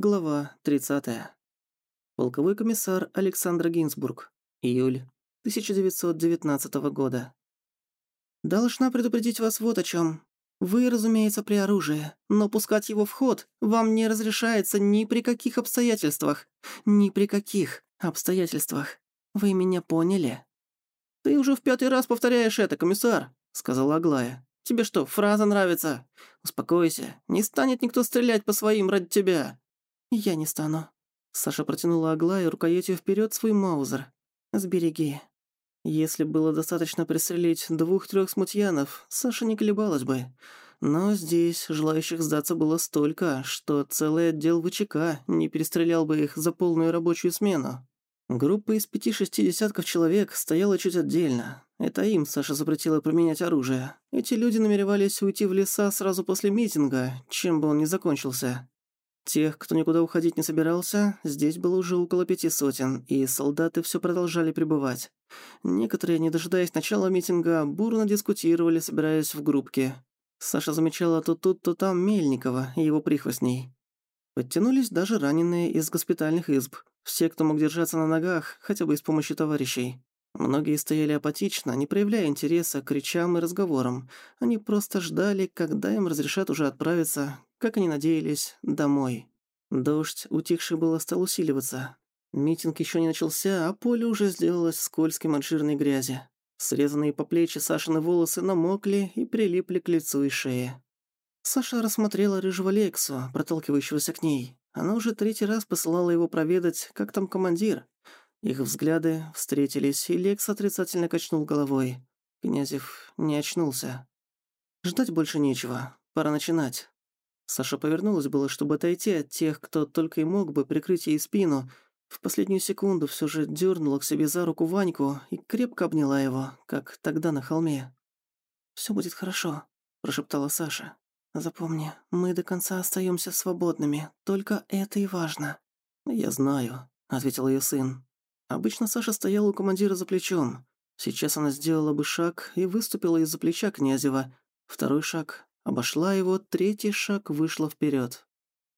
Глава 30. Полковой комиссар Александр Гинзбург. Июль 1919 года. «Должна предупредить вас вот о чем. Вы, разумеется, при оружии, но пускать его в ход вам не разрешается ни при каких обстоятельствах. Ни при каких обстоятельствах. Вы меня поняли?» «Ты уже в пятый раз повторяешь это, комиссар», — сказала Аглая. «Тебе что, фраза нравится? Успокойся, не станет никто стрелять по своим ради тебя». «Я не стану». Саша протянула Аглае рукоятью вперед свой маузер. «Сбереги». Если было достаточно пристрелить двух-трех смутьянов, Саша не колебалась бы. Но здесь желающих сдаться было столько, что целый отдел ВЧК не перестрелял бы их за полную рабочую смену. Группа из пяти-шести десятков человек стояла чуть отдельно. Это им Саша запретила применять оружие. Эти люди намеревались уйти в леса сразу после митинга, чем бы он ни закончился. Тех, кто никуда уходить не собирался, здесь было уже около пяти сотен, и солдаты все продолжали пребывать. Некоторые, не дожидаясь начала митинга, бурно дискутировали, собираясь в группки. Саша замечала то тут, то там Мельникова и его прихвостней. Подтянулись даже раненые из госпитальных изб. Все, кто мог держаться на ногах, хотя бы и с помощью товарищей. Многие стояли апатично, не проявляя интереса к речам и разговорам. Они просто ждали, когда им разрешат уже отправиться, как они надеялись, домой. Дождь, утихший было, стал усиливаться. Митинг еще не начался, а поле уже сделалось скользким от жирной грязи. Срезанные по плечи Сашины волосы намокли и прилипли к лицу и шее. Саша рассмотрела рыжего Лексу, проталкивающегося к ней. Она уже третий раз посылала его проведать, как там командир. Их взгляды встретились, и Лекс отрицательно качнул головой. Князев не очнулся. Ждать больше нечего, пора начинать. Саша повернулась было, чтобы отойти от тех, кто только и мог бы прикрыть ей спину. В последнюю секунду все же дернула к себе за руку Ваньку и крепко обняла его, как тогда на холме. Все будет хорошо», – прошептала Саша. «Запомни, мы до конца остаемся свободными, только это и важно». «Я знаю», – ответил ее сын. Обычно Саша стояла у командира за плечом. Сейчас она сделала бы шаг и выступила из-за плеча Князева. Второй шаг Обошла его, третий шаг вышла вперед.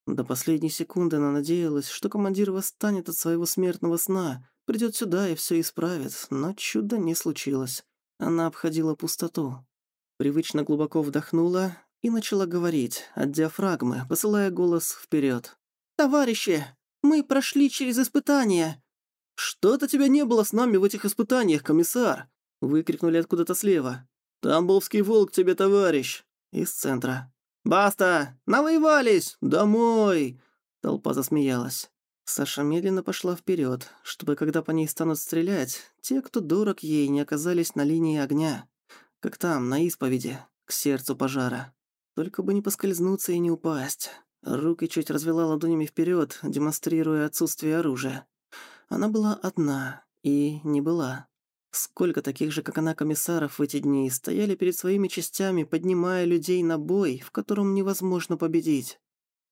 До последней секунды она надеялась, что командир восстанет от своего смертного сна, придет сюда и все исправит, но чуда не случилось. Она обходила пустоту. Привычно глубоко вдохнула и начала говорить от диафрагмы, посылая голос вперед. «Товарищи, мы прошли через испытания!» «Что-то тебя не было с нами в этих испытаниях, комиссар!» выкрикнули откуда-то слева. «Тамбовский волк тебе, товарищ!» Из центра. «Баста! Навоевались! Домой!» Толпа засмеялась. Саша медленно пошла вперед, чтобы, когда по ней станут стрелять, те, кто дорог ей, не оказались на линии огня. Как там, на исповеди, к сердцу пожара. Только бы не поскользнуться и не упасть. Руки чуть развела ладонями вперед, демонстрируя отсутствие оружия. Она была одна и не была. Сколько таких же, как она, комиссаров в эти дни стояли перед своими частями, поднимая людей на бой, в котором невозможно победить.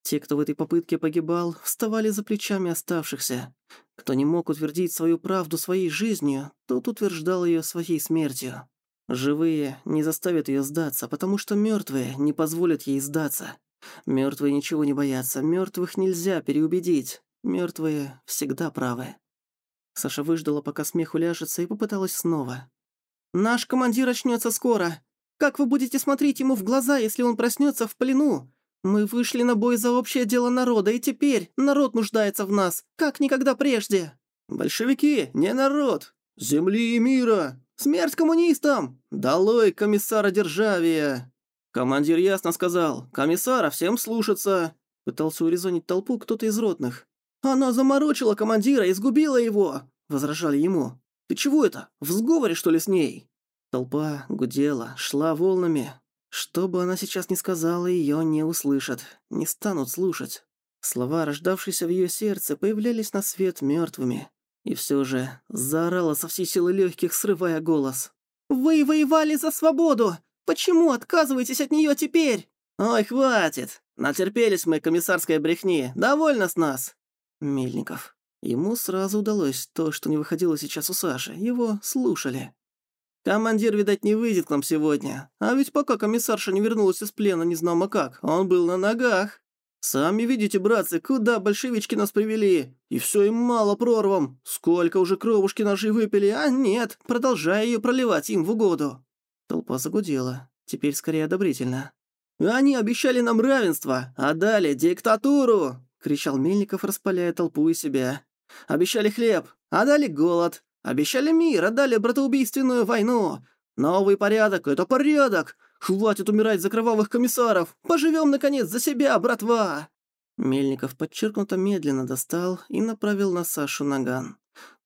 Те, кто в этой попытке погибал, вставали за плечами оставшихся. Кто не мог утвердить свою правду своей жизнью, тот утверждал ее своей смертью. Живые не заставят ее сдаться, потому что мертвые не позволят ей сдаться. Мертвые ничего не боятся, мертвых нельзя переубедить. Мертвые всегда правы. Саша выждала, пока смех уляжется, и попыталась снова. «Наш командир очнется скоро. Как вы будете смотреть ему в глаза, если он проснется в плену? Мы вышли на бой за общее дело народа, и теперь народ нуждается в нас, как никогда прежде». «Большевики, не народ! Земли и мира! Смерть коммунистам! Долой комиссара Державия!» «Командир ясно сказал, комиссара всем слушаться!» Пытался урезонить толпу кто-то из ротных. «Она заморочила командира и сгубила его!» — возражали ему. «Ты чего это? В сговоре, что ли, с ней?» Толпа гудела, шла волнами. Что бы она сейчас ни сказала, ее не услышат, не станут слушать. Слова, рождавшиеся в ее сердце, появлялись на свет мертвыми. И все же заорала со всей силы легких, срывая голос. «Вы воевали за свободу! Почему отказываетесь от нее теперь?» «Ой, хватит! Натерпелись мы комиссарской брехни, довольно с нас!» Мельников. Ему сразу удалось то, что не выходило сейчас у Саши. Его слушали. «Командир, видать, не выйдет к нам сегодня. А ведь пока комиссарша не вернулась из плена, не знамо как, он был на ногах». «Сами видите, братцы, куда большевички нас привели. И все им мало прорвам. Сколько уже кровушки нашей выпили, а нет, продолжая ее проливать им в угоду». Толпа загудела, теперь скорее одобрительно. «Они обещали нам равенство, а дали диктатуру!» — кричал Мельников, распаляя толпу и себя. «Обещали хлеб, а дали голод. Обещали мир, а дали братоубийственную войну. Новый порядок — это порядок. Хватит умирать за кровавых комиссаров! Поживем, наконец, за себя, братва!» Мельников подчеркнуто медленно достал и направил на Сашу наган.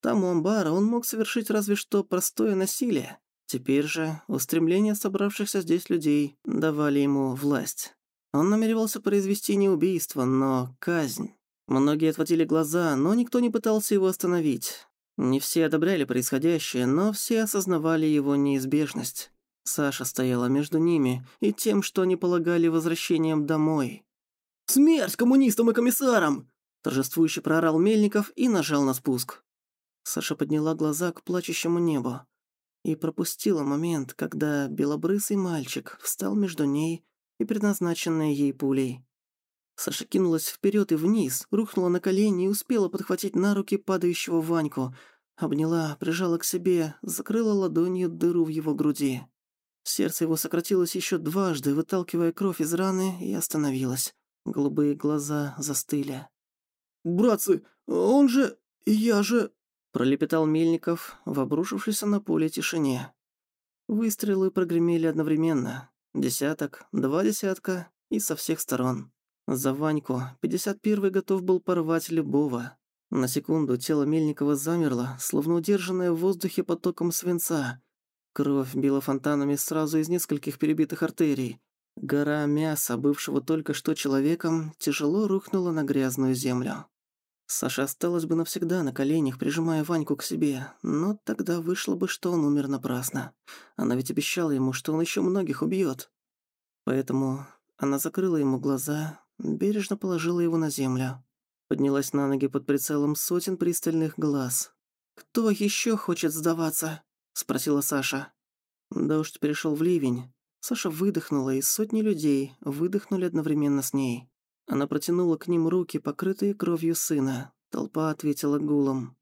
Там у амбара он мог совершить разве что простое насилие. Теперь же устремления собравшихся здесь людей давали ему власть. Он намеревался произвести не убийство, но казнь. Многие отводили глаза, но никто не пытался его остановить. Не все одобряли происходящее, но все осознавали его неизбежность. Саша стояла между ними и тем, что они полагали возвращением домой. «Смерть коммунистам и комиссарам!» торжествующе проорал Мельников и нажал на спуск. Саша подняла глаза к плачущему небу и пропустила момент, когда белобрысый мальчик встал между ней и предназначенной ей пулей. Саша кинулась вперед и вниз, рухнула на колени и успела подхватить на руки падающего Ваньку, обняла, прижала к себе, закрыла ладонью дыру в его груди. Сердце его сократилось еще дважды, выталкивая кровь из раны, и остановилось. Голубые глаза застыли. «Братцы, он же... я же...» пролепетал Мельников в обрушившейся на поле тишине. Выстрелы прогремели одновременно. Десяток, два десятка и со всех сторон. За Ваньку 51-й готов был порвать любого. На секунду тело Мельникова замерло, словно удержанное в воздухе потоком свинца, Кровь била фонтанами сразу из нескольких перебитых артерий. Гора мяса, бывшего только что человеком, тяжело рухнула на грязную землю. Саша осталась бы навсегда на коленях, прижимая Ваньку к себе, но тогда вышло бы, что он умер напрасно. Она ведь обещала ему, что он еще многих убьет. Поэтому она закрыла ему глаза, бережно положила его на землю. Поднялась на ноги под прицелом сотен пристальных глаз. «Кто еще хочет сдаваться?» — спросила Саша. Дождь перешел в ливень. Саша выдохнула, и сотни людей выдохнули одновременно с ней. Она протянула к ним руки, покрытые кровью сына. Толпа ответила гулом.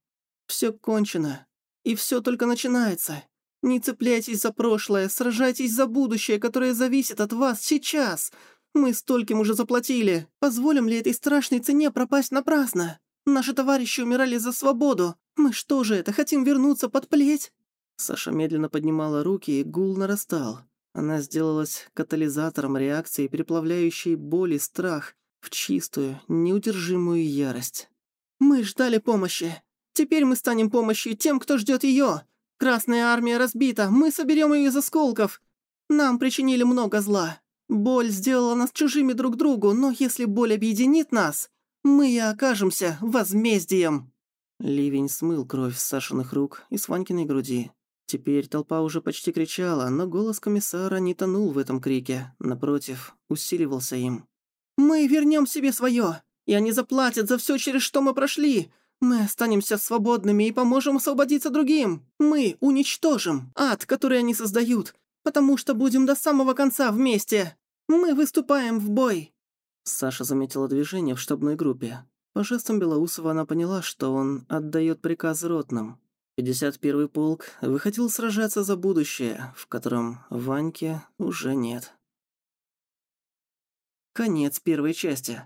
«Всё кончено. И всё только начинается. Не цепляйтесь за прошлое, сражайтесь за будущее, которое зависит от вас сейчас. Мы стольким уже заплатили. Позволим ли этой страшной цене пропасть напрасно? Наши товарищи умирали за свободу. Мы что же это, хотим вернуться под плеть? Саша медленно поднимала руки, и гул нарастал. Она сделалась катализатором реакции, переплавляющей боль и страх в чистую, неудержимую ярость. «Мы ждали помощи. Теперь мы станем помощью тем, кто ждет ее. Красная армия разбита, мы соберем ее из осколков. Нам причинили много зла. Боль сделала нас чужими друг другу, но если боль объединит нас, мы и окажемся возмездием». Ливень смыл кровь с Сашиных рук и с Ванькиной груди. Теперь толпа уже почти кричала, но голос комиссара не тонул в этом крике, напротив, усиливался им. «Мы вернем себе свое, и они заплатят за все, через что мы прошли. Мы останемся свободными и поможем освободиться другим. Мы уничтожим ад, который они создают, потому что будем до самого конца вместе. Мы выступаем в бой». Саша заметила движение в штабной группе. По жестам Белоусова она поняла, что он отдает приказ ротным. 51-й полк выходил сражаться за будущее, в котором Ваньки уже нет. Конец первой части.